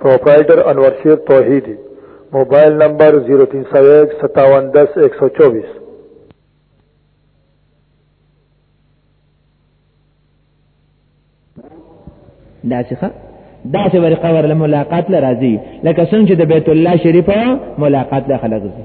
پروپرائیٹر انور شیر توحیدی موبایل نمبر 03015710124 دا څخه دا چې ور قبر له ملاقات لراځي لکه څنګه چې د بیت الله شریف ملاقات له خلک ځي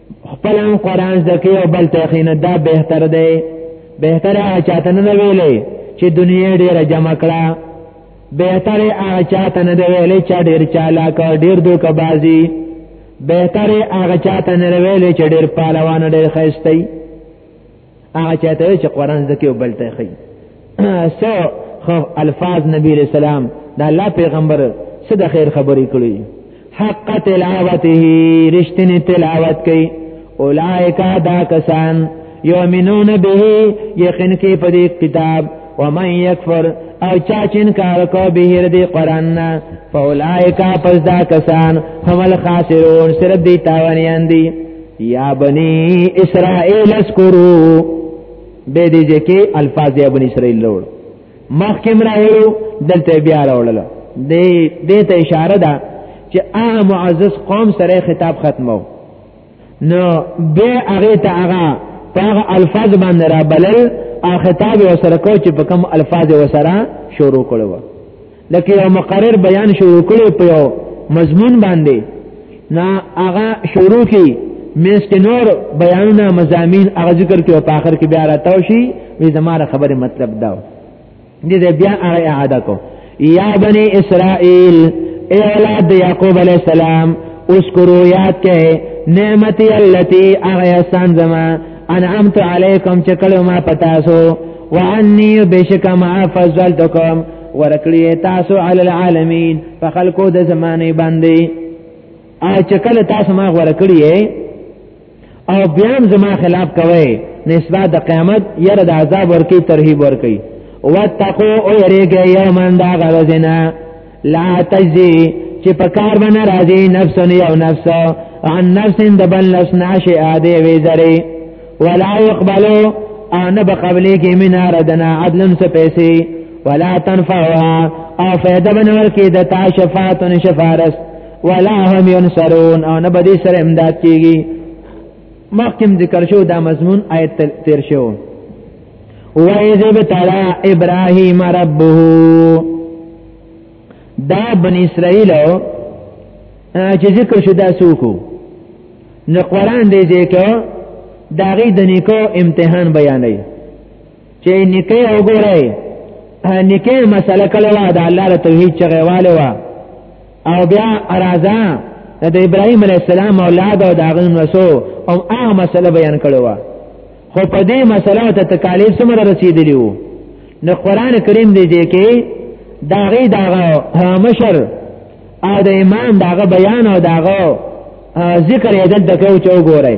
خپل هم قران زکی او بل تخینه دا بهتر دی بهتر هغه چاته نه ویلې چې دنیا ډیره جمع کړه بهتر هغه چاته نه ویلې چې ډیر چالاک او ډیر دوکبازي بهتر هغه چاته نه ویلې چې ډیر پهلوان ډیر خېستي هغه چاته چې قران زکه وبلته خي سو خو الفاظ نبی علیہ السلام دا الله پیغمبر څه د خیر خبرې کړې حق تلاوته رښتینه تلاوت کوي اولائک دا کسان یؤمنون به یقین کې په دې کتاب ومن یکفر او چا چې انکار کو به دې قران نه فاولائک پس دا کسان هم الخاسرون سر دې تاوانیان دي یا بنی اسرائیل اسکرو به دې ځکه الفاظ یا بنی اسرائیل لور مخکم راهیو دلته بیا راولل دې دې ته اشاره ده چې هغه معزز قوم سره خطاب ختمو نو به هغه ته هغه هغه الفاظ باندې را بلل او خطاب وسره کو چې په کوم الفاظ وسره شروع کړو لکه یو مقرر بیان شروع کړو په یو مضمون باندې نا هغه شروع کی مینس کې نور بیانونه مزامین هغه ذکر کې او په اخر کې بیا راتاو شي وې زماره خبره مطلب داو دې بیا هغه اعاده کو یا بنی اسرائیل اے اولاد یعقوب علیہ السلام اذکروا یاد کئ نعمتي التي اغیسان زما انعمت علیکم چې کله ما پتا سو وانی بشک ما فضلتکم ورکړی تاسو علی العالمین فخلقو د زمانه باندې ا چې کله تاسو ما ورکړی او بیا زما خلاف کوي نسبت د قیامت یره د عذاب ورکی ترهیب ورکی واتقو او یریږي یومن دا غوزنا لا تجزي چې په کار باندې راځي نفس یو نفس عن نفس د بل نفس ناشئ اده وی زری ولا يقبلوا ان بقبلي کې من اردنا عدل څه پیسې ولا تنفعها او فائدہ بنور کې د تا شفاعت او شفارس ولا هم ينصرون او نه بدی سره امداد کیږي مخکم ذکر شو دا مضمون آیت تیر شو وَإِذِ ابْتَلَى إِبْرَاهِيمَ رَبُّهُ دا بن اسرائیل چې ذکر شو دا سوکو نو قران دې ذکر دا غي د نیکو امتحان بیانوي چې نکاح وګورئ نکاح مسله کله وا د الله د توحید چغواله وا او بیا ارازا د ابراهیم علی السلام اولاد او داغه نسو او هغه مسله بیان کړو وا خو په دې مسله ته تکالیف سره رسیدلی وو نو قران کریم دې دې کې داغه داغه مشر او د امام داغه بیان او داغه ذکر یې دلته کوي چې وګورئ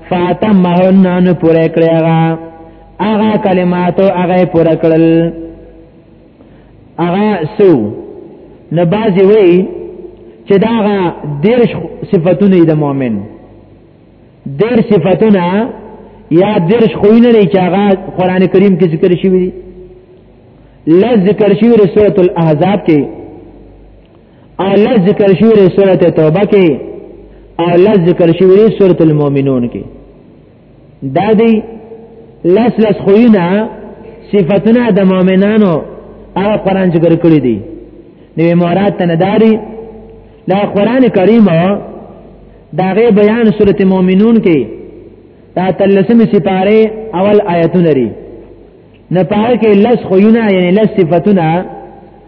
فاتمهن ان پوره کړی هغه هغه کلماتو هغه پوره کړل هغه سو نه بازی وی چې داغه دیر صفاتونه د مؤمن دیر صفاتونه یا دیر خوینه لري چې هغه قران کریم کې ذکر شوی دی لز ذکر شوی سورۃ الاحزاب کې او لز ذکر شوی دی سورة توبه کې او لز ذکر شوی دی سورة المؤمنون کې دا دی لس لس خوینا صفتنا د مؤمنانو هغه قران ذکر کړی دی نو مراد ته نداري دا قران کریم دا غي بیان سورته مؤمنون کې دا تلسمه سپاره اول آیتونه لري نه پاره کې لس خوینا یعنی لس صفتونه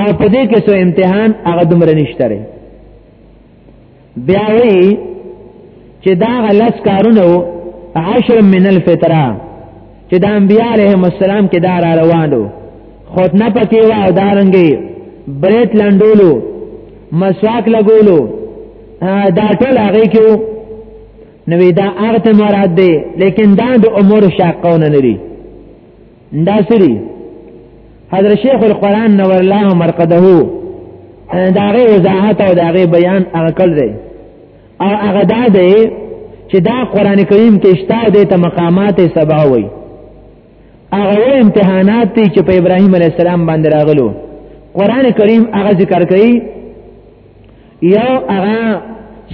او په دې کې سو امتحان هغه دومره نشته لري بیا وی چې دا غلس کارونه عشر من الفطره چې د انبیاء علیهم السلام کې دار روانو خود نه پکې و او دارنګي بریت لندولو مسواک لګولو دا ټول هغه کې نو دا هغه مراد دی لیکن دا د امور شاقونه نه لري دا سری حضرت شیخ القرآن نور الله مرقده دا غي وضاحت او دا غي بیان هغه کړ دی او هغه دا دی چې دا قران کریم کې شته د ته مقامات سبا وي هغه امتحانات دي چې په ابراهیم علی السلام باندې راغلو قران کریم هغه ذکر کوي یو هغه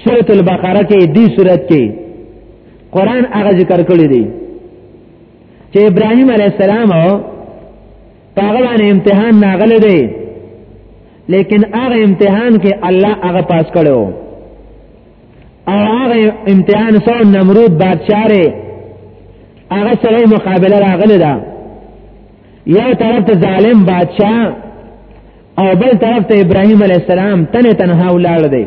سورۃ البقره کې دی سورۃ کې قران هغه ذکر کړی دی چې ابراهيم عليه السلام هغه باندې امتحان ناغله دی لیکن هغه امتحان کې الله هغه پاس کړو او هغه امتحان سو نمرود بادشاہ ری هغه سره مقابله راغله ده یو طرف ته ظالم بادشاہ او بل طرف ته ابراهيم عليه السلام تنه تنها ولاړ دی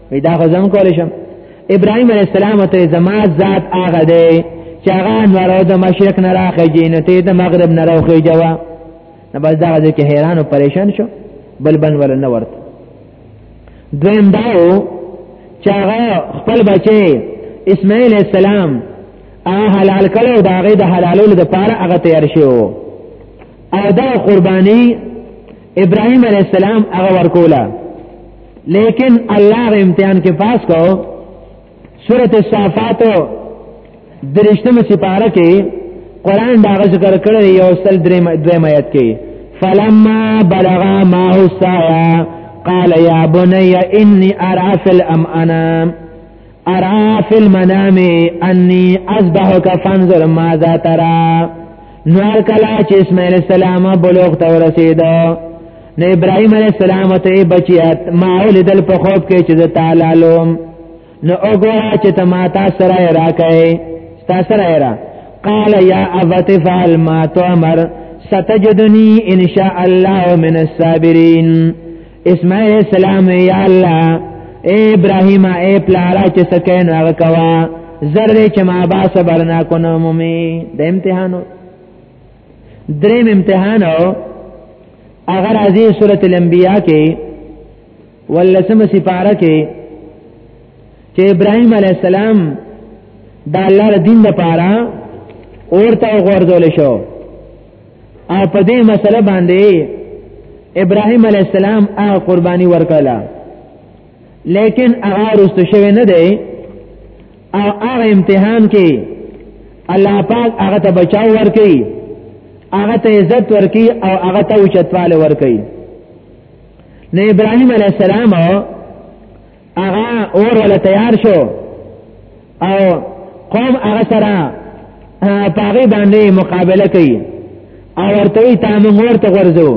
وی دا خو زم کول شم ابراهيم عليه السلام ته زما ذات هغه دی چې هغه نور د مشرق نه راخې جنته د مغرب نه راخې جوا نه بس دا ځکه حیران او پریشان شو بل بن ول نه ورته دویم داو چې هغه خپل بچي اسماعیل السلام هغه حلال کړو دا غي د حلالولو لپاره هغه تیار شو او دا قرباني ابراهيم عليه السلام هغه ورکولا لیکن الله غ امتحان کې پاس کو سورۃ الصافات درشتمه سپاره کې قران دا ذکر کړی یو سل درې دویم آیت کې فلما بلغ ما هو سایا قال يا بني اني ارى في الامانه ارا فی المنام انی اذبحک فانظر ماذا ترى نور کلا چې اسماعیل السلام بلوغ ته ورسید نو ابراهیم علیہ السلام ته بچیات ما ولدل په خوب کې چې تعالی لوم نو وګوره چې ته ما تاسو سره راکې تاسو سره را قال یا ابت فعل ما تؤمر ستجدنی ان شاء الله من الصابرین اسماعیل السلام یا الله اے ابراهیم اے پلارا چې سکین هغه کوا زر دې چې ما با صبر نه کو نو مومي د امتحانو دریم امتحان او اگر ازي سورۃ الانبیاء کې ولسم سپاره کې چې ابراهیم علی السلام د الله دین لپاره اورته غورځول شو او په دې مسله باندې ابراهيم عليه السلام هغه قرباني ورکړه لیکن هغه رست شوی نه دی او هغه امتحان کې الله پاک هغه ته بچاو ورکړي هغه ته عزت ورکړي او هغه ته اوچتواله ورکړي نه ابراهيم عليه السلام هغه اور ولا تیار شو او قوم هغه سره پاغي باندې مقابله کوي او ورته وي تا موږ ورته ورځو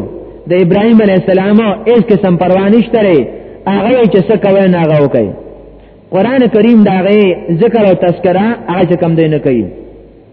د ابراهيم عليه السلام اس قسم پروا نشته لري هغه چې څه کوي نه هغه کوي قران کریم دا غي ذکر او تذکرہ هغه کم دی نه کوي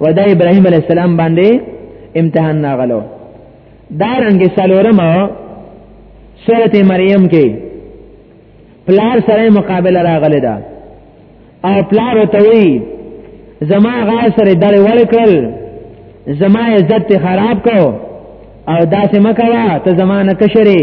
ودا ابراهيم عليه السلام باندې امتحان ناغلو دا رنګ سلورم سورته مریم کې پلار سره مقابله راغله ده او پلار ته وی زما غا سره دړې وړ کړل زما عزت خراب کو او داسې مکوا ته زمانه کشري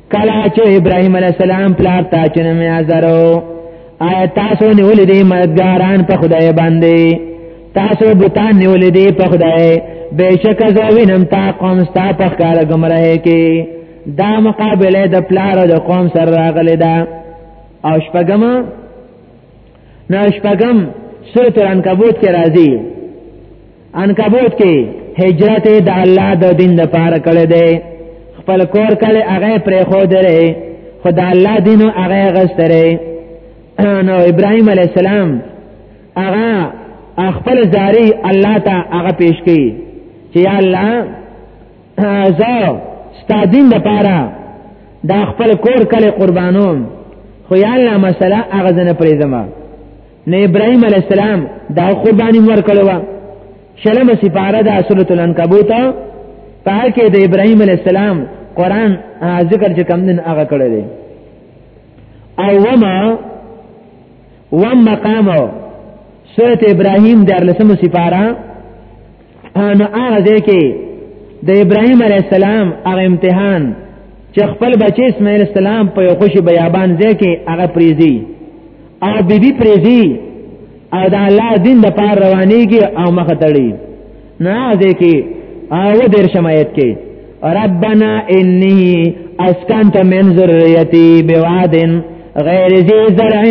کلا چې ابراهيم عليه السلام پلار تا چې نه میازرو آیا تاسو نیولې دي مدګاران په خدای باندې تاسو بوتان نیولې دي په خدای بهشک زوینم تا قوم ستا په کار گمراه کې دا مقابله د پلار او د قوم سره راغلي دا او شپګما نو شپږم سورۃ العنکبوت کې راځي عنکبوت کې هجرت د الله د دین لپاره کړی دی خپل کور کړي هغه پرې خو درې خدای الله دین او هغه غستره نو ابراهيم عليه السلام هغه خپل زاری الله ته هغه پیش کړي چې الله زه ستا دین د پاره دا خپل کور کله قربانوم خو یا الله مسله هغه زنه پریزم نه ابراهيم عليه السلام دا قرباني ور کړو شلمه سپاره د سورۃ العنکبوت پای کې د ابراهيم عليه السلام قران ذکر چې کم دن هغه کړی دی او وما وم مقام سورۃ ابراهيم د لسمه سپاره نو هغه ځای کې د ابراهيم عليه السلام هغه امتحان چې خپل بچی اسماعیل السلام په یو خوشي بیابان ځای کې هغه پریزي او بیبي پریزي او د الله دین د پار روانيږي او مخ تړي نه ځای کې او د شمایت کې ربنا انی اسکنت من ذریتی بوادن غیر ذی زرع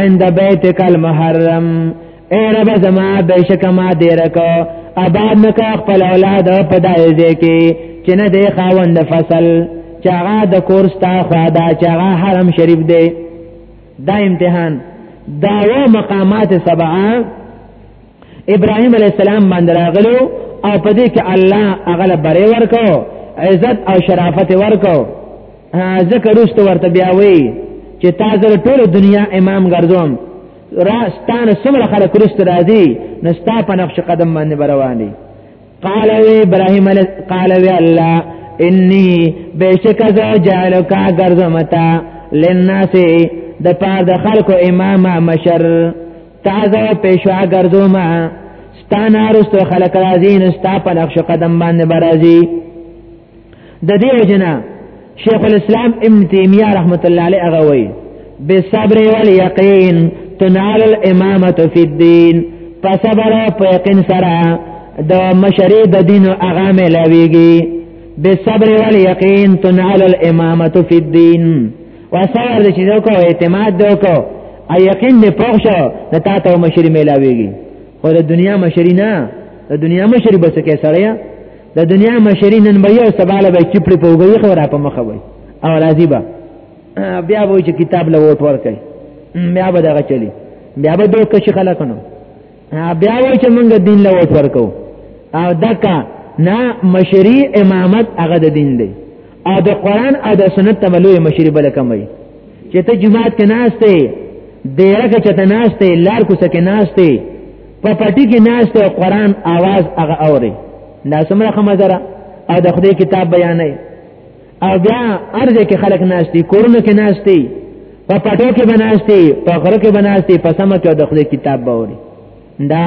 عند بیتک المحرم اے رب زما بشک ما دې رکو آباد نکا خپل اولاد په دایزه کې چې نه دې خاوند فصل چاغه د کورس تا خوا دا چاغه حرم شریف دی دا امتحان دا و مقامات سبعه ابراهيم عليه السلام باندې راغلو او په دې کې الله هغه بره ورکو عزت او شرافت ورکو ذکر رست ورته بیا وی چې تاسو ټول دنیا امام ګرځوم راستانه څومره خلک رست راځي نستا په نقش قدم باندې برواني قال وی ابراهيم قال وی الله اني بشک ز جعلک غرزمتا للناس د پاره د خلکو امام مشر تعزو پیشوا ګرځو ما ستانه رستو خلک راځي نستا په نقش قدم باندې برازي د دې وجنا شیخ الاسلام ابن تیمیه رحمت الله علیه هغه وایي بالصبر واليقين تنال الامامه في الدين فصبر په یقین سره د مشری د دین او هغه ملاویږي بالصبر واليقين تنال الامامه في الدين وصبر چې دوکو اعتماد دوکو ای یقین دې پوښ شو د تاسو مشری ملاویږي خو د دنیا مشری نه د دنیا مشری بس کې سره د دنیا مشری نن به یو سباله به چپړي په وګي خو را په مخه وي او راضی به بیا به چې کتاب له وټ ورکړي بیا به دغه چلی بیا به دوه کشي خلکنو بیا و چې موږ دین له وټ ورکو او دکا نه مشری امامت هغه د دین دی او د قران او د سنت تملوې مشری بل کموي چې ته جماعت کې ناشته ډیره کې چې ته ناشته لار کوڅه کې ناشته په پټي کې ناشته قرآن आवाज هغه اوري دا سمره خمزره او د خدای کتاب بیانې او بیا ارزه کې خلک ناشتي کورونه کې ناشتي په پټو کې بناشتي په غره کې بناشتي په سم کې د خدای کتاب باوري دا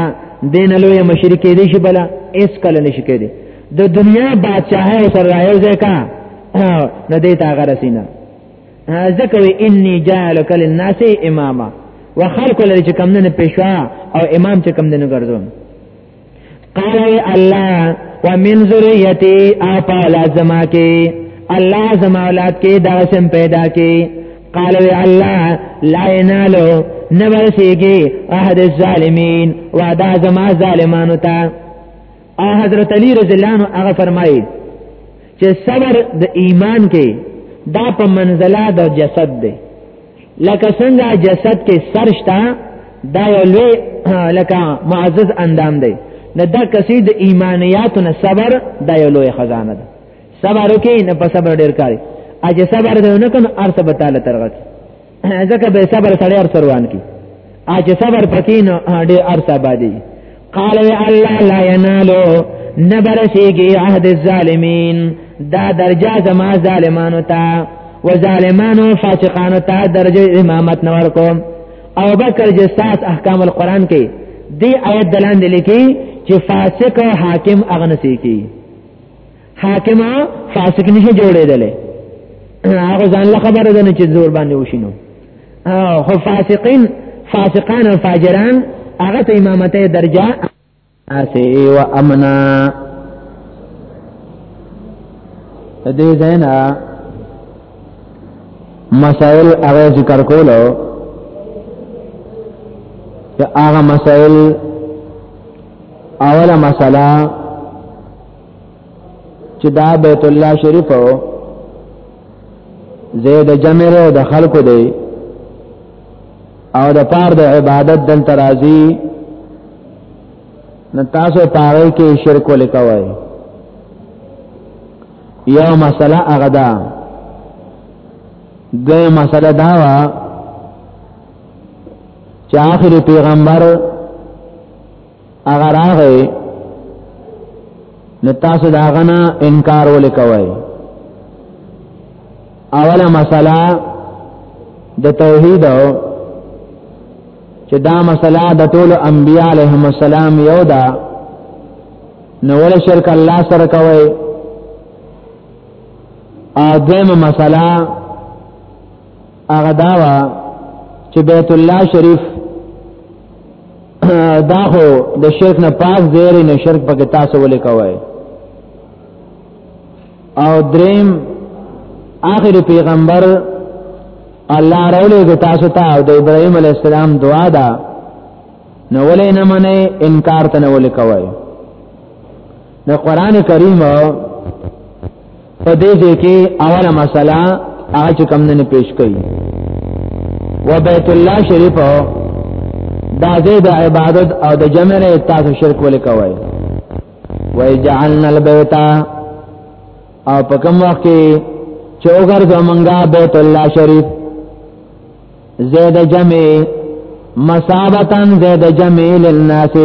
دین لوی مشرکې دي شي بلا اس کله نشي کېدي د دنیا بادشاہ سره راځي کا نه دیتا غرسینا ذکر انی جعلک للناس اماما وخلق لري چې کم نه پېښوا او امام چې کم نه ګرځوم قال الله ومن ذریتی اپا لازما کې الله زما اولاد کې دا سم پیدا کې قال الله لا ينالو نبرسیږي احد الظالمین وعده زما ظالمانو ته او حضرت علی رضی الله عنه هغه فرمایي چې صبر د ایمان کې دا په منزله د جسد دی لکه څنګه جسد کې سر شته دا یو لوی لکه معزز اندام دی نه دا کسي د ایمانیاتو نه صبر دا یو لوی خزانه ده صبر وکي نه په صبر ډیر کاری اجه صبر دې نه کنه ارث به تعالی ترغت ځکه به صبر سړی ار سروان کی اج صبر پکې نه ډېر ارس آبادی قال یا الله لا ینالو نبرسیږي عهد الظالمین دا درجه زما ظالمانو ته و ظالمانو فاسقانو ته درجه امامت نور کوم او بکر جساس احکام القرآن کې دی آیت دلان دی لکی چې فاسق حاکم اغنسی کی حاکم فاسق نشي جوړېدل هغه ځان له خبره ده چې زور باندې وشینو خو فاسقین فاسقان او فاجران هغه ته امامته درجه اسی و امنا دې زینا مسائل هغه ذکر کولو چې هغه مسائل اوله مسله چې دا بیت الله شریف او زید جمعره او د خلکو دی او د پاره د عبادت دل ترازی نو تاسو پاره کې شرک ولیکوي یو مسله هغه ده دوی مسله دا وا چې آخر پیغمبر هغه راغی نو تاسو دا غنا انکار ولې کوئ اوله مسله د توحید چې دا مسله د ټولو انبیاء علیهم السلام یو ده نو ول شرک الله سره کوي ا دیم مسله هغه دا وا چې بیت الله شریف دا خو د شرک نه پاک زیر نه شرک پکې تاسو ولې کوی او دریم آخر پیغمبر الله راولې د تاسو ته او د ابراهيم عليه السلام دعا ده نو ولې نه منې انکار ته نه ولې کوی نو قران کریم په دې ځای کې اوله مسله هغه چې کم نه پیش کړي و بیت الله شریف دا ځای د عبادت او د جمع نه تاسو شرک ولې کوي و جعلنا البیت او په کوم وخت کې چوغر زمونږه بیت الله شریف زید جمع مسابتن زید جمع للناس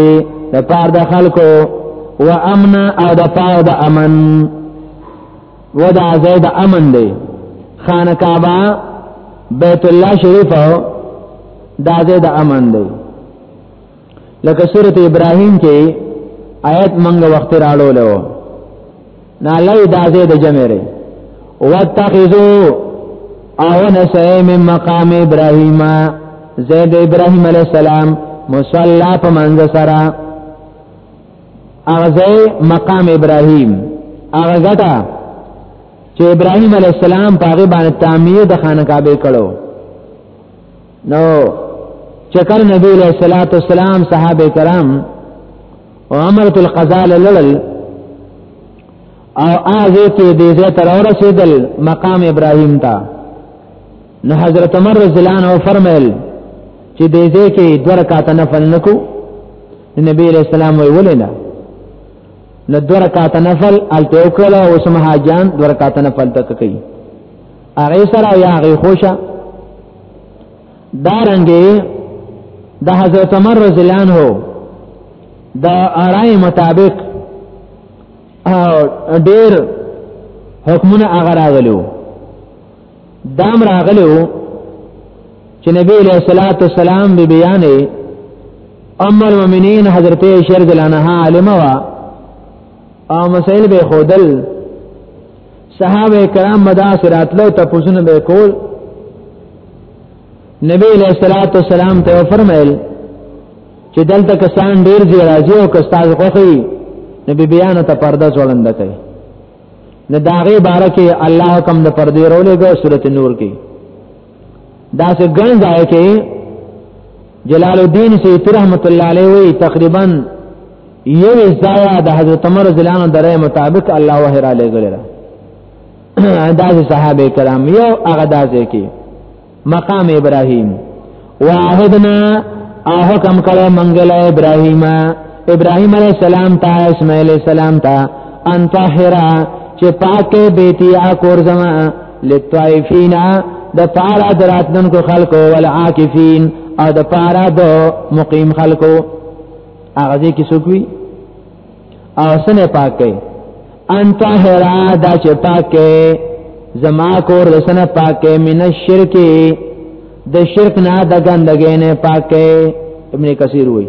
د پار د خلکو و امن او د پار د امن و دا زید امن دی خانه کعبه بیت الله شریف دا زید امن دی لکه سورته ابراهیم کې آیت منګه وخت راړو له نه لای دا دې د جمعره واتخذو او نسئ من مقام ابراهیم زید ابراهیم علی السلام مصلا په منځ سره اغه مقام ابراهیم اغه غټه چې ابراهیم علی السلام په هغه باندې تعمیر د خانه کعبه کړو نو چکر نبی علیہ الصلوۃ والسلام صحابه کرام او عملت القضاء لړل او هغه ته دې زه تر ورسېدل مقام ابراهيم ته نو حضرت عمر رضی الله عنه فرمایل چې دې زه کې دوه رکعات نفل نکو نبی علیہ السلام وی ولینا نو دوه رکعات نفل الته وکړه او سم حاجان دوه رکعات نفل تک کوي هغه سره یا هغه خوشا دارنګه د حضرت عمر رضی الله عنه د آرای مطابق ډیر حکمونه هغه راغلو دام راغلو چې نبی له صلوات والسلام به بیانې ام المؤمنین حضرت عائشہ رضی الله عنها عالمه وا او مسائل به خودل صحابه کرام مدا سرات له تپوسونه به کول نبی علیہ الصلوۃ والسلام ته فرمایل چې دلته کسان ډیر زی راځي او کستاز خوخي نبی بیان ته پرده ځوړند کوي نه داغه بارکه الله حکم د پردې رولې ګو سورته نور کې دا څه ګڼ ځای کې جلال الدین سیوطی رحمت الله علیه وی تقریبا یو ځای د حضرت عمر زلانو درې مطابق الله وه را لګل را دا صحابه کرام یو هغه داسې کې مقام ابراهیم واحدنا احکم کړه منګل ابراهیمه ابراهيم عليه السلام ته اسماعيل عليه السلام ته ان طاهرا چې پاکه بیتی ا کور زما لطائفین د پارا دراتن کو خلقو والعاکفین او د پارا د مقیم خلقو هغه دې کې سوکوي او سنه پاکه ان طاهرا دا چې پاکه زما کور لسنه پاکه من الشرک د شرک نه د ګندګې نه پاکه ابن کثیر وایي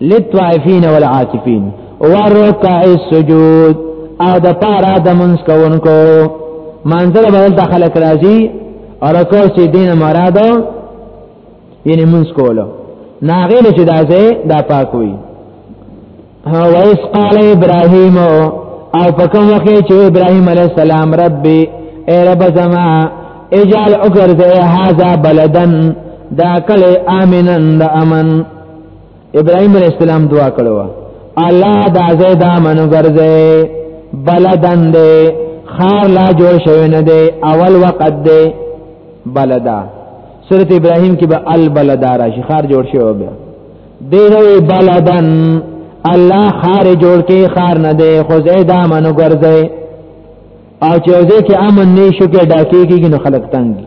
للطائفین والعاکفین ورکع السجود او د پارا د منځ کوونکو منظر به د خلک راځي او رکوع چې دین مراد یعنی منځ کولو ناغې له چې دازه دا پاکوي او اس قال ابراهیم او په کوم وخت چې ابراهیم علی السلام ربي اے رب زما اجعل اگر ذا هذا بلدن دا کله امنن دا امن ابراهيم عليه السلام دعا کړو الله دا زید امن ګرځي بلدن دې خار لا جوړ شوی نه دی اول وقت دی بلدا سورت ابراهيم کې به البلدا راشي خار جوړ شوی بیا دی نو بلدن الله خار جوړ کې خار نه دی خو زید امن ګرځي او چې اوځي کې امن نشو کې ډاکې کېږي نو خلک تنګي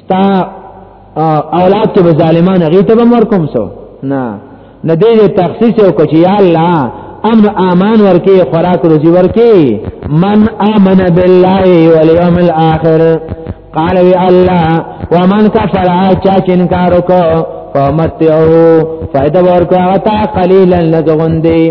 ستا اولاد کې به ظالمان غي ته بم ورکوم سو نه نه دې تخصیص او کوچ یا الله امن امان ورکی خوراک روزی ورکی من امن بالله والیوم الاخر قال وی الله ومن کفر چا چنکار کو فمتعو فائدہ ورکو غتا قلیلا لزغندی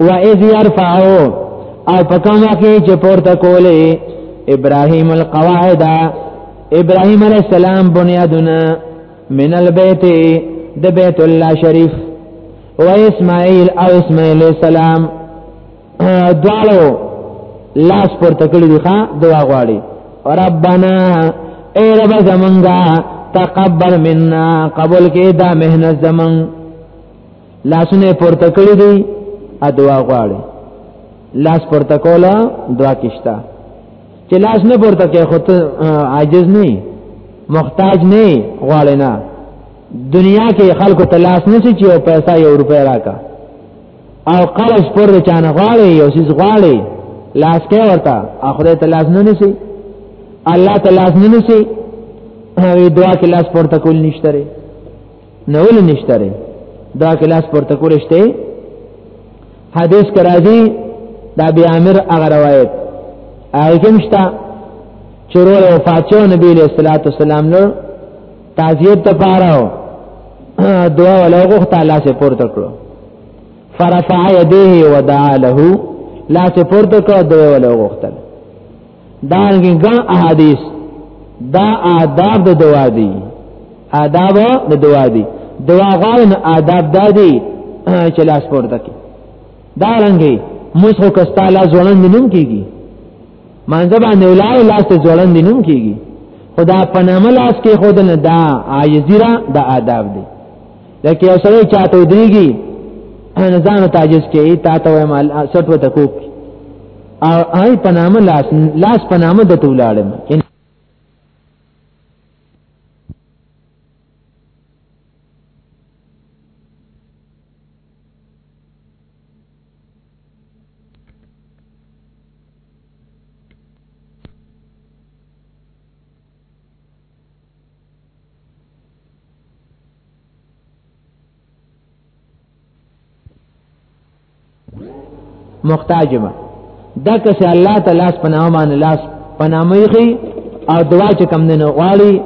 و اذ يرفعو او پکم وقی چې پورته کولې ابراهيم القواعد ابراهيم عليه السلام بنيادنا من البيت د بیت الله شریف و اسماعیل او اسماعیل السلام دوالو لاس پر تکلی دی خواه دعا غواړي ربنا اے رب زمنگا تقبل منا قبول کې دا مهنت زمنګ لاسونه پورته کړی دی ا دعا غواړي لاس پورته کولا دعا کیشتا چې لاس نه پورته کې خود عاجز نه محتاج نه غواړي نه دنیا کې خلکو ته لاس نه چې او پیسې یو روپیا راکا او قرض پر چانه غواړي یو سیس غواړي لاس کې ورته اخره ته لاس نه نسی الله ته لاس نه نسی دعا کې لاس پورته کول نشته نه ول نشتره دا کلاس پورته کولشته حدیث کرا دی دا بی عامر اغه روایت هغه کومشتا چرور وفات شو نبی علیہ الصلوۃ والسلام نو تعزیت ته پاره دعا ولغه تعالی سے پورته کړو فرفع یده ودعا له لا سے پورته کړو دعا ولغه دا ګڼ احادیث دا آداب د دوا دي آداب د دوا دي دوا غوښنه آداب دادي چې لاس پورته کی دا رنګي مسخو کستا لا ځوړن دینم کیږي مانځه باندې ولای لاس ته ځوړن دینم کیږي خدا پنامه لاس کې خود نه دا عاجزیرا دا آداب دي لکه اوسره چاته ودریږي نزان تعجز کې تا ته وایم سټو تکوک او آی په نامه لاس لاس په نامه د تولاړم محتاج ما دا کسه الله تعالی اس پناه باندې لاس پناه میخي او دعا چې کم نه غواړي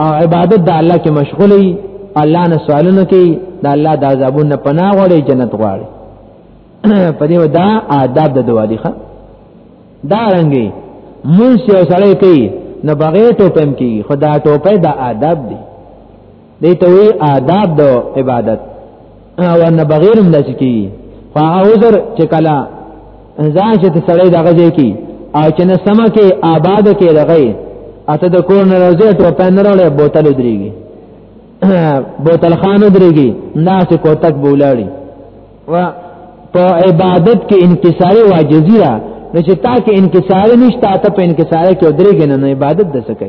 او عبادت د الله کې مشغولي الله نه سوالونه کوي د الله د عذابونو پناه غواړي جنت غواړي په دې ودا آداب د دعا دي ښه دا رنګي مونږ یو سړی کوي نه بغیر ټوپم کوي خدا ټوپه د آداب دي دې ته وی آداب د عبادت او ان بغیر هم داسې کی فاعذر چې کلا ځان چې سړی دغه ځای کی او چې نه سم کې آباد کې دغه اته د کور نه راځي ټو پن راړې بوتل دريږي بوتل خان دريږي ناس کوتک بولاړي و په عبادت کې انکساري واجزي را نو چې تا کې انکساري نشته ته په انکساري کې دريږي نه عبادت د سکه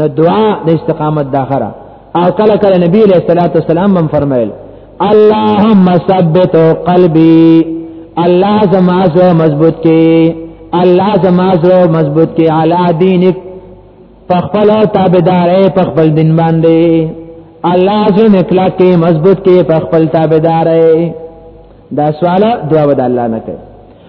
نو دعا د استقامت داخره او کله کله نبی علیہ الصلوۃ والسلام هم فرمایل اللهم ثبت قلبي الله زما زو مضبوط کی الله زما زو مضبوط کی علی دینک پخپل تابعدار پخپل دین باندې الله زو نکلا کی مضبوط کی پخپل تابعدار دا سوال دعا ود الله نه کوي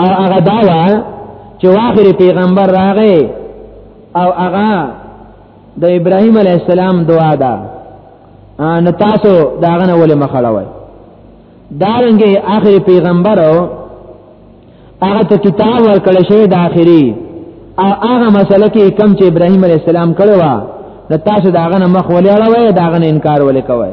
او هغه دا وا چې واخر پیغمبر راغی او هغه د ابراهیم علی السلام دعا ده ان تاسو داغه نه ولې مخړوي دارنګه اخر پیغمبر هغه ته کتاب ورکړ شوی د اخري او هغه مسله کې کم چې ابراهیم علی السلام کړو نو تاسو داغه نه مخ ولې اړوي داغه نه انکار ولې کوي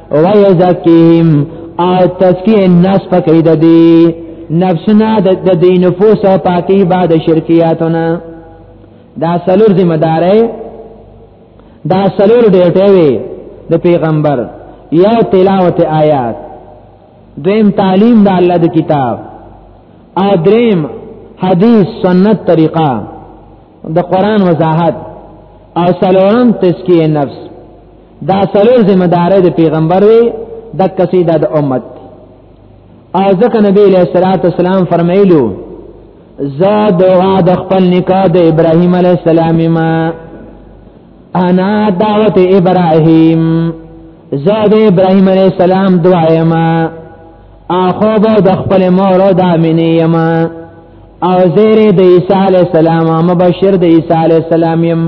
ويزكيهم او تزکیه الناس پکې د دې نفسنا د دې نفوس او پاکي بعد شرکیاتونه دا سلور ذمہ دارې دا سلور ډېټه وي د پیغمبر یا تلاوت آیات دویم تعلیم د الله د کتاب او دریم حدیث سنت طریقه د قران وضاحت او سلورم تزکیه نفس دا سلور ذمہ دارې د پیغمبر وي د قصیده د امت او ځکه نبی علیہ الصلوۃ والسلام فرمایلو زاد دعا د خپل نکاح د ابراهیم علیہ السلام ما انا دعوت ابراهیم زاد ابراهیم علیہ السلام دعا ما اخو به د خپل مور د امینه یما او زیر د عیسی علیہ السلام مبشر د عیسی علیہ السلام یم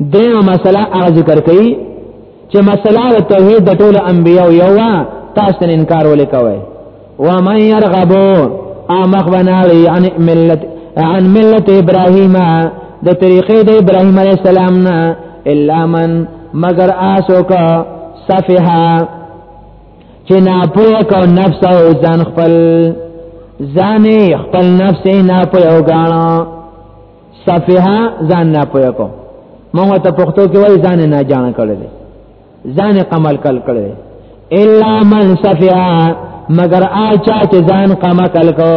دیمه مسله هغه ذکر کړي چې مسله د توحید د ټول انبیو یو وا تاسو نه انکار ولې کوي و من يرغبو امخ بنالی عن ملت عن ملت ابراهیم د طریقې د ابراهیم علی السلام نه الا من مگر آسو کا صفحه چې ناپوه کو نفس او ځان خپل ځان خپل نفس ناپوه وګاڼه صفها ځان نه پوهه کو مونږ ته پښتو کې وای ځان نه جان کړل دي ځان قمل کل کړل دي الا من صفها مگر آچا چې ځان قما کل کو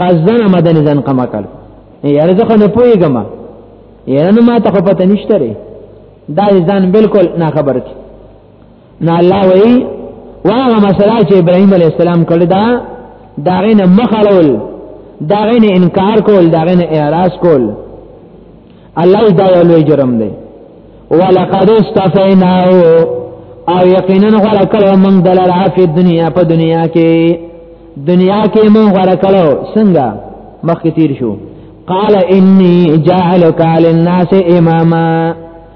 قزن مدن ځان قما کل یاره زه خو نه پوهیږم یاره ما ته خو پته نشته دا ځان بالکل نه خبر کی نه الله وی واغه مسله چې ابراهيم عليه السلام کړی دا داغه نه مخالول داغه نه انکار کول داغه نه اعتراض کول الله دا یو لوی جرم دی ولقد استفیناه او یقینا غره کړو موږ دلاره په دنیا په دنیا کې دنیا کې موږ غره کړو څنګه مخکې تیر شو قال انی جاعلک للناس اماما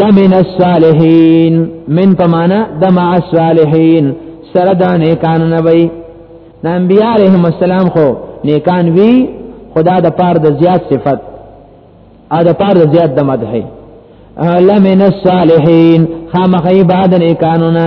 لمن الصالحین من په معنا د مع الصالحین سره د نیکان نه وي د انبیاء علیهم السلام خو نیکان وی خدا د پاره د زیات صفت ا د پاره د زیات د مدح لمن الصالحین خامخې بعد نیکانونه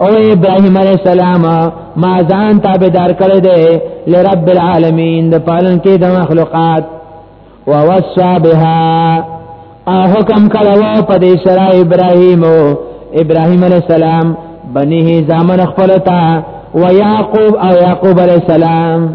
او ابراهيم عليه السلام ما ځان تابعدار کړی دی لرب العالمین د پالن کې د مخلوقات ووصى بها او حکم کړو په دې سره ابراهيم ابراهيم عليه السلام بنيه زامن خپلتا ويعقوب او يعقوب عليه السلام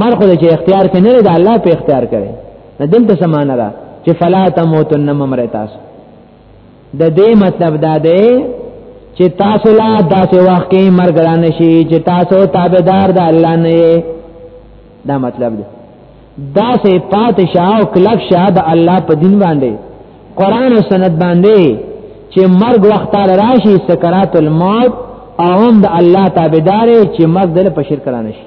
مر خو چې اختیار کې نه دی الله په اختیار کړي نه دلته سمانه را چې فلا تموتن ممر تاسو د دې مطلب دا دی چې تاسو لا داسې وخت کې مرګ را نشي چې تاسو تابعدار د الله نه یې دا مطلب دی دا سه پاتشاه او کلک شاه د الله په دین باندې قران او سنت باندې چې مرګ وخت راشي سکرات الموت او هم د الله تابعدار چې مرګ دل په شرک رانه شي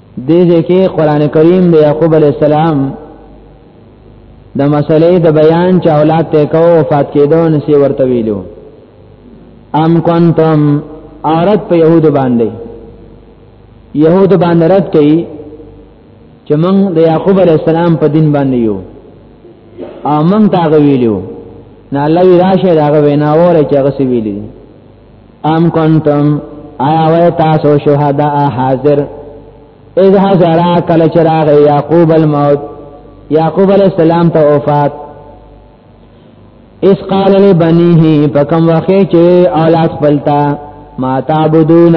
دې ځکه قران کریم د یعقوب علی السلام د مسلې د بیان چې اولاد ته کو وفات کېدو نسی ورته ویلو ام کنتم اورت په يهود باندې يهود باندې رد کړي چې موږ د يعقوب عليه السلام په دین باندې یو او موږ تا غویلو نه الله وی راشه دا غوینا وره چې غسی ویلی ام کنتم آیا وای تاسو شهدا حاضر اذ حضر کل چراغ یعقوب الموت یعقوب علیہ السلام ته وفات اس قال لبنیه پکم وخی چې اولاد خپلتا ما تعبدون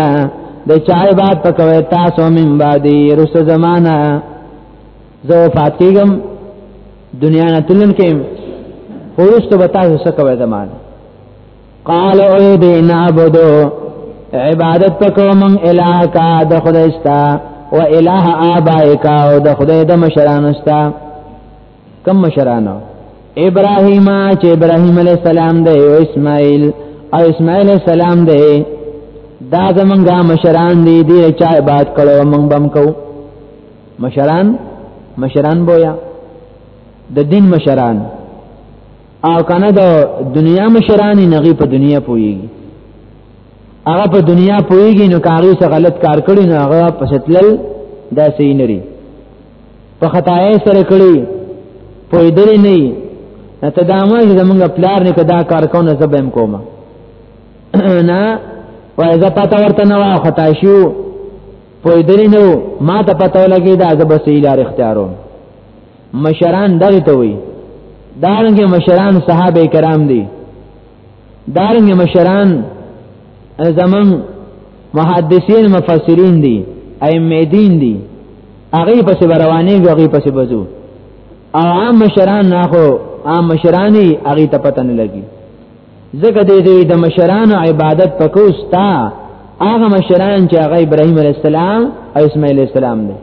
د چا عبادت پکوي تاسو من بعدی رس زمانہ زه وفات کیږم دنیا نه تلم کې خورست به تاسو څه کوي زمانہ قال او دې نعبدو عبادت پکو من الہ کا د خدای ستا و الہ آبائک او د خدای د مشرانو ستا کم مشرانو ابراهیم چې ابراهیم علی السلام دی او اسماعیل او اسماعیل السلام دی دا زمونږه مشران دي دی چا عبادت کړو مونږ بم کو مشران مشران بویا د دین مشران او کنه د دنیا مشرانی نغي په دنیا پويږي هغه په دنیا پويږي نو کاری څه غلط کار کړی نو هغه په شتلل دا صحیح نری په خدای سره کړی پوی درې نه ته دا ما زمونږ پلار نه کدا کار کو نه زبم کومه نه وای زه پتا ورته نه واه خدای شو پوی درې نه ما ته پتا لګی دا زب صحیح لار اختیارو مشران دغه ته وي دارنګ مشران صحابه کرام دي دارنګ مشران زمون محدثین مفسرین دي ائمه دین دي هغه پس رواني هغه پس بزو عام مشران نه خو عام مشرانی هغه ته پته نه لګي ځکه دې دې د مشران عبادت پکوستا هغه مشران چې هغه ابراهيم عليه السلام او اسماعيل عليه السلام دي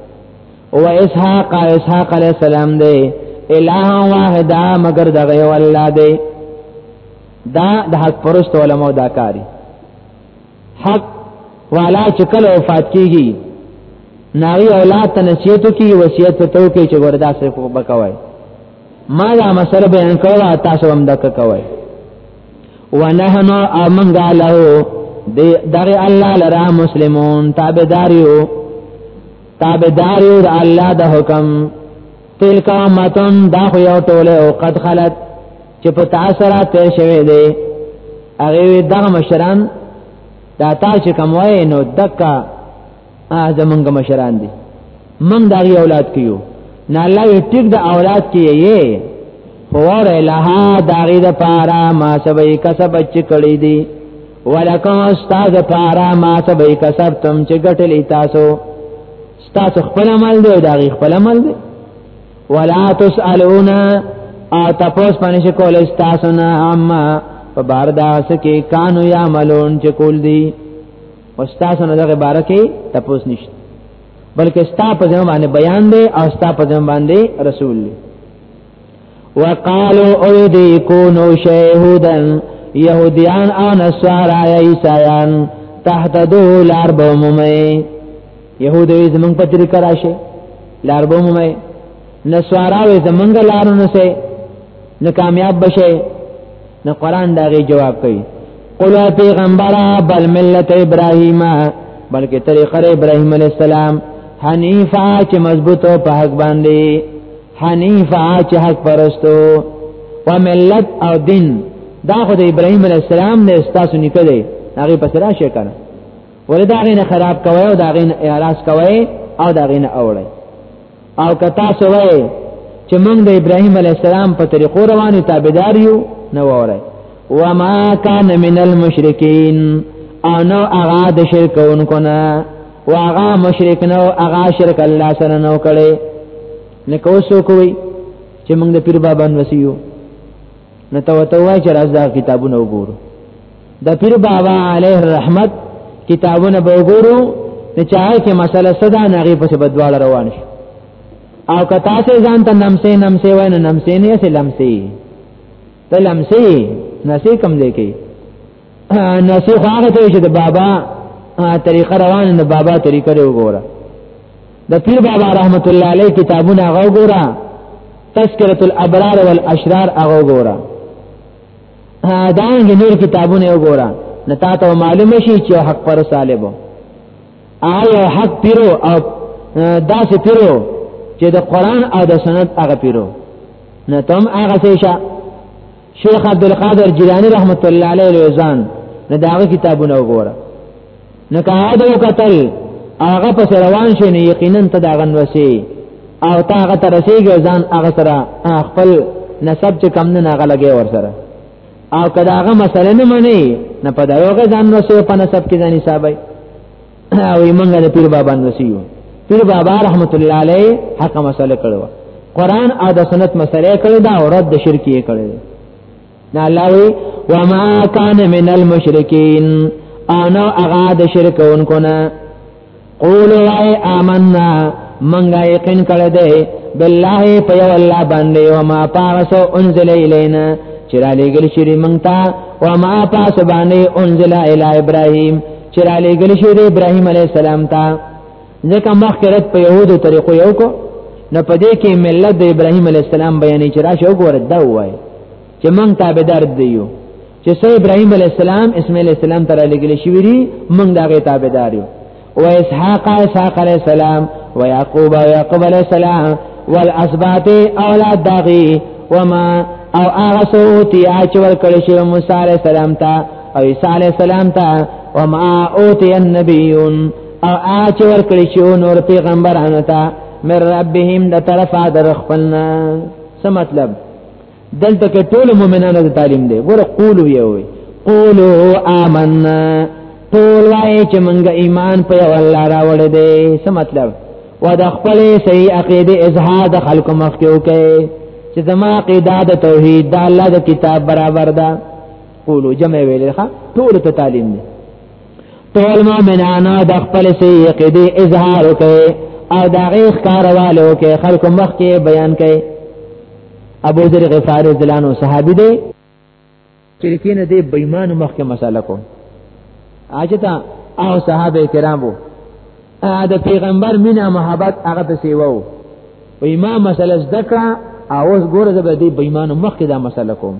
او اسحاق اسحاق علی السلام دی الہ واحد مگر دغه یو الله دی دا د حق پرست علماء دا کاری حق والا چکل وفات کیږي ناوی اولاد ته نصیحت کی وصیت ته تو کې چې وردا سه کو بکوي ما دا مسله بیان کړو تاسو هم دک کوي ونحن امنغا له دغه الله لرا مسلمون تابعداریو تابعدار یو د الله د حکم تلک امتن دا خو یو ټوله او قد خلت چې په تاسو را تیر شوی دی هغه دغه مشران دا تا چې کوم وای نو دکا ا زمونږ مشران دي من دا غي اولاد کیو نه الله یې ټیک د اولاد کې یې فور الها دا غي د پارا ما سبې کسب چې کړی دي ولکم استاد پارا ما ته به کسبتم چې ګټلې تاسو تاسو خپل عمل دی دا غي خپل عمل دی ولا تسالون او تاسو باندې چې کول تاسو نه اما په بار دا سکه کانو یا عملون چې کول دی استاد نه دغه بار کې تاسو نشته بلکې ستا په ځم باندې بیان دی او ستا په ځم باندې رسول دی وقالو او دی کونو شهودن یهودیان او نصارا عیسایان تحت دو لار بوممه یهودی زمون په طریقه راشه لار بوممه نصارا وې زمونږ لار نه سه نه کامیاب بشه نه قران داغي جواب کوي قل پیغمبره بل ملت ابراهیم بلکې طریقه ابراهیم علی السلام حنیفه چې مضبوطه په حق باندې حنیفا چې حق پرستو و ملت او دین دا خو د ابراهیم علی السلام نه استاسو نکړه دی هغه پس راشه کنه ولدا غینه خراب کوي او دا غینه اعراض کوي او دا غینه اوړي او کتا سوې چې موږ د ابراهیم علی السلام په طریقو رواني تابعدار یو نه وره وما کان من المشرکین او نو هغه د شرکونکو نه واغا مشرک نو اغا شرک الله سره نو کړي نه کوسو کوي چې موږ د پیر بابا نوسیو نه تو ته وای چې راز دا کتابونه وګورو د پیر بابا علیه الرحمت کتابونه به وګورو نه چاهي کې مسله صدا نه غي په بدواله روان شي او کتا سه ځان ته نمسه نمسه وای نه نمسه نه سه لمسه ته لمسه نسې کم دی کې نصیح هغه ته چې د بابا طریقه روان نه بابا طریقه دی وګوره د پیر بابا رحمت الله علیه کتابونه هغه وګوره تذکرۃ الابرار والاشرار هغه وګوره دا نور کتابونه وګوره نتا ته معلوم شي چې حق پر صالحو آیا حق پیرو او داسې پیرو چې د قران او د سنت هغه پیرو نه تم هغه څه شیخ عبد القادر جیلانی رحمت الله علیه لوزان نه داغه کتابونه وګوره نه کاده وکتل هغه پس روان شي نه یقینا ته داغه نوسی او تا هغه تر رسیږي ځان هغه سره خپل نسب چې کم نه هغه لګي ور سره او کداغه مسله نه مني نه په دغه ځان نوسی په نسب کې ځان حسابي او موږ د پیر بابا نسیو پیر بابا رحمت الله علیه حق مسله کړو قران او د سنت مسله کړو دا او رد شرکی کړو نه الله وی وما کان من المشرکین انا اغا د شرکونکو نه قولوا ای آمنا منګه یقین کړه دې بالله په یو الله باندې او ما پاسو انزل الینا چرالې ګل شری منتا او ما پاسو باندې انزل الی ابراهیم چې را لېګل شو د ابراهيم عليه السلام ته ځکه مخکې رد په يهودو طریقو یو کو نو په دې کې ملت د ابراهيم عليه السلام بیانې چې راشه وګوره دا وای چې مونږ تابعدار دیو چې سې ابراهيم عليه السلام اسماعیل عليه السلام ته را لېګل شي ویری مونږ دغه تابعدار یو و اسحاق اسحاق عليه السلام و يعقوب يعقوب عليه السلام والاسباط اولاد داغي وما او هغه سوتي اچ ور کړی شو موسی عليه السلام ته او عیسی علی السلام ته وما اوتی النبیون او اچ ور کړی شو نور پیغمبرانو ته مر ربهم د طرفه در خپلنا څه مطلب دلته کې ټول مؤمنانو ته تعلیم دی ګور قول وی وی قولو آمنا ټول وای چې مونږه ایمان په الله راوړې دی څه مطلب و د خپل صحیح عقیده اظهار د خلکو مخ کې وکړي چې زما عقیده د توحید د الله د کتاب برابر ده قولو جمع ویلې ښا ټول ته تعلیم دی ټول مؤمنانو د خپل سي عقیده اظهار وکړي او دا غیخ کاروالو کې خلق مخ کې بیان کړي ابو ذر غفاری دلانو صحابي دی شرکین دی بېمان مخ کې مساله کو اجتا او صحابه کرامو دا پیغمبر مینا محبت هغه ته سیوو و امام مسله ذکر او اوس ګوره د دې بېمان مخ کې دا مساله کوم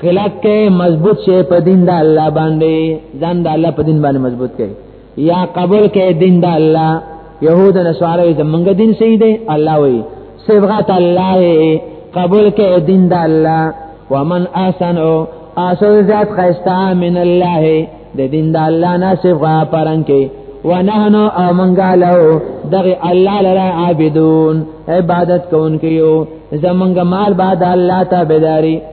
کلک کې مضبوط شي په دین د الله باندې ځان د الله په دین باندې مضبوط کړي یا قبول کې دین د الله يهود او نصارا زمونږ دین صحیح دی الله وی صبغت الله قبول کې دین د الله ومن احسن او اصل ذات خيستا من الله د دین د الله نه صفه پرن کې ونحنو او منګا له دغه الله لرا عابدون عبادت کوونکيو زمونږ مال بعد الله ته بداري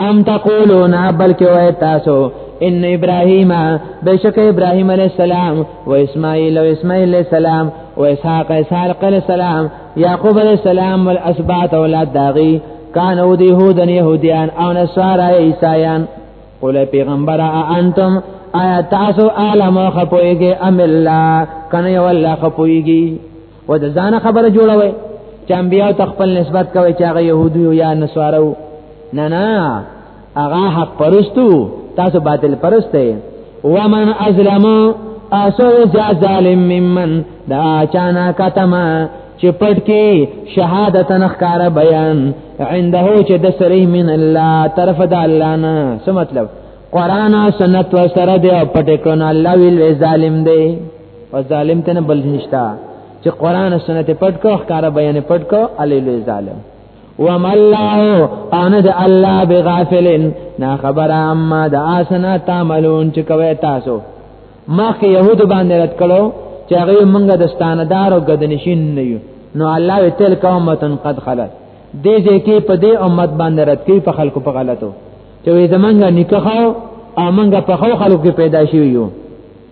ام تقولون بلکې وای تاسو ان ابراهیم بشک ابراهیم علی السلام و اسماعیل و اسماعیل علی السلام و اسحاق اسحاق علی السلام یعقوب علی السلام والاسباط اولاد داغي کانو دی یهودن یهودیان او نصارا عیسایان قول پیغمبر انتم آیا تاسو عالم خپویږي ام الله کنه یو الله خپویږي و د ځان خبره جوړوي چې انبیا ته خپل نسبت کوي چې هغه يهودو یا نصارو نه نه هغه حق پرستو تاسو باطل پرسته ومن ازلم اسو جا ظالم ممن دا چانا کتما چې پټ کې شهادت نخکار بیان عنده چې د سری من الله طرف د الله نه څه مطلب قران او سنت و سره دی او پټ کړه الله ویل ظالم دی او ظالم ته نه بل نشتا چې قران او سنت پټ کو ښکارا بیان پټ کو علی لوی ظالم وما الله انا د الله بغافلن نا خبر اما د اسنا تعملون چې کوي تاسو مخ يهود باندې رات کړو چې هغه مونږه د ستاندار او غدنشین نه یو نو الله وتل قومتن قد خلت دې ځکه په دې امت باندې رات کوي په خلکو په غلطو چې زمونږه نکاح او مونږه په خو خلکو کې پیدا شوی یو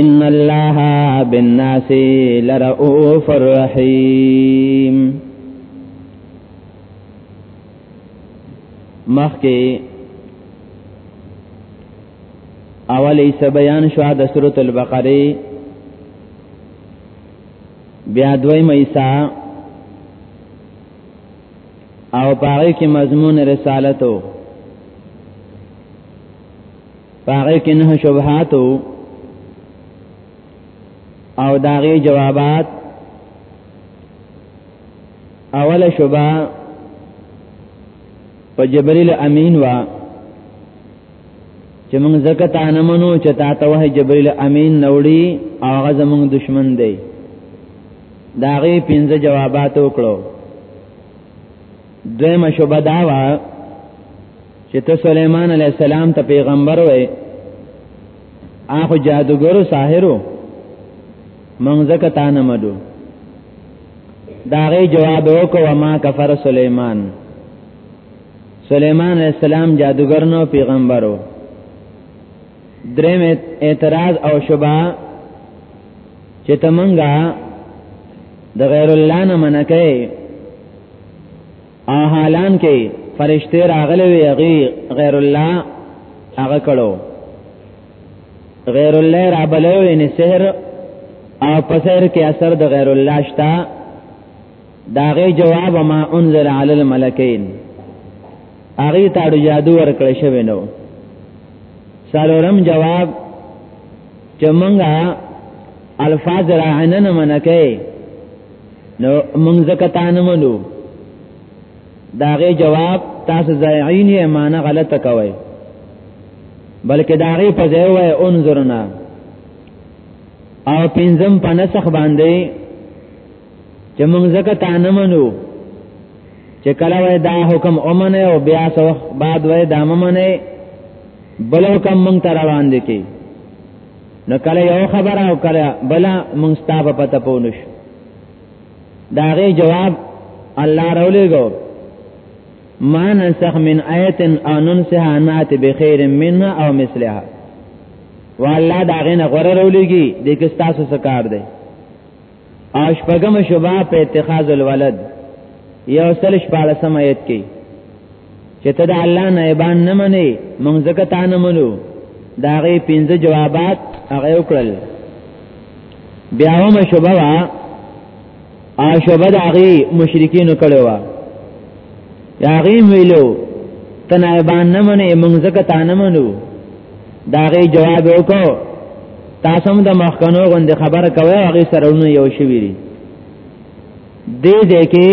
ان الله بالناس لرؤوف الرحیم مخکې اول ایس بیان شو د سورۃ البقره بیا دوی مېسا او پاره کې مضمون رسالتو باغې کې نه شبهات او داغي جوابات اوله شبهه په جبريل امين وا چې موږ زکه تا نه منو چې تا ته وه جبريل امين نوړي او هغه زموږ دشمن دی داغي پنځه جوابات وکړو دویمه شوبه دا وا چې ته سليمان عليه السلام ته پیغمبر وې هغه جادوګر ساحرو منځه کته نه مدو داغه جواب وکړه ما کفر سليمان سليمان عليه السلام جادوګر نو پیغمبرو دریم اعتراض او شبا چې تمنګا د غیر الله نه منکه او حالان کې فرشته راغلي وي غیر الله هغه کړو غیر الله را بلوي نه سحر او پسر کې اثر د غیر الله شته داغه جواب ما انزل علی الملکین هغه ته اړو جادو ورکړ شوی نو سالورم جواب چې مونږه الفاظ راعنه نه منکه نو مونږ زکتا نه منو داغه جواب تاسو زایعین یې معنی غلطه کوي بلکې داغه په ځای وای انظرنا او پنځم په نسخ باندې چې موږ زکه تا نه منو چې کله وای دا حکم اومنه او بیا سو بعد وای دا ممنه بل حکم موږ تر روان دي کی نو کله یو خبره او کله بل موږ ستابه پته پونش دا غي جواب الله رولېګو ما ننسخ من آیت او ننسها نات بخیر منها او مثلها والله دا غنه غره رولېږي د کستاسو سکار دی اشپغم شوبا په اتخاذ الولد یو سل شپاله سمایت کی چې ته د الله نایبان نه منې مونږ زکه تا نه منو دا غي پنځه جوابات هغه وکړل بیا هم شوبه وا ا شوبه د هغه مشرکین کړو وا یا غي ویلو ته نایبان نه منې مونږ زکه تا نه منو داغه جواب وکاو تاسو هم د مخکنو غوند خبره کوي هغه سرونه یو شوی دی دې دې کې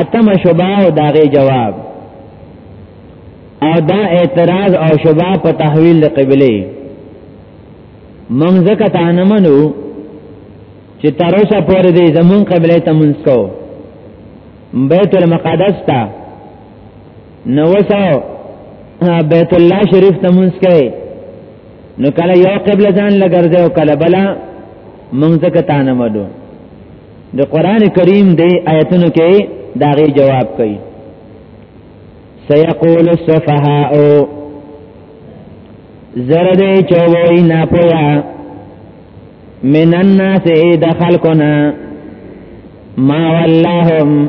اتم شوبا او داغه جواب او دا اعتراض او شوبا په تحویل قبله مونږ ځکه تا نه منو چې تر اوسه پورې دې زمون قبله ته مونږ کو بیت المقدس ته نو وساو بیت الله شریف ته مونږ کوي نو کله یو قبله ځان لګرځي او کله بلا مونږ ته کته نه مدو د قران کریم دی آیتونو کې داغي جواب کوي سيقول السفهاء زرد چوي نه پویا من الناس دخلقنا ما واللهم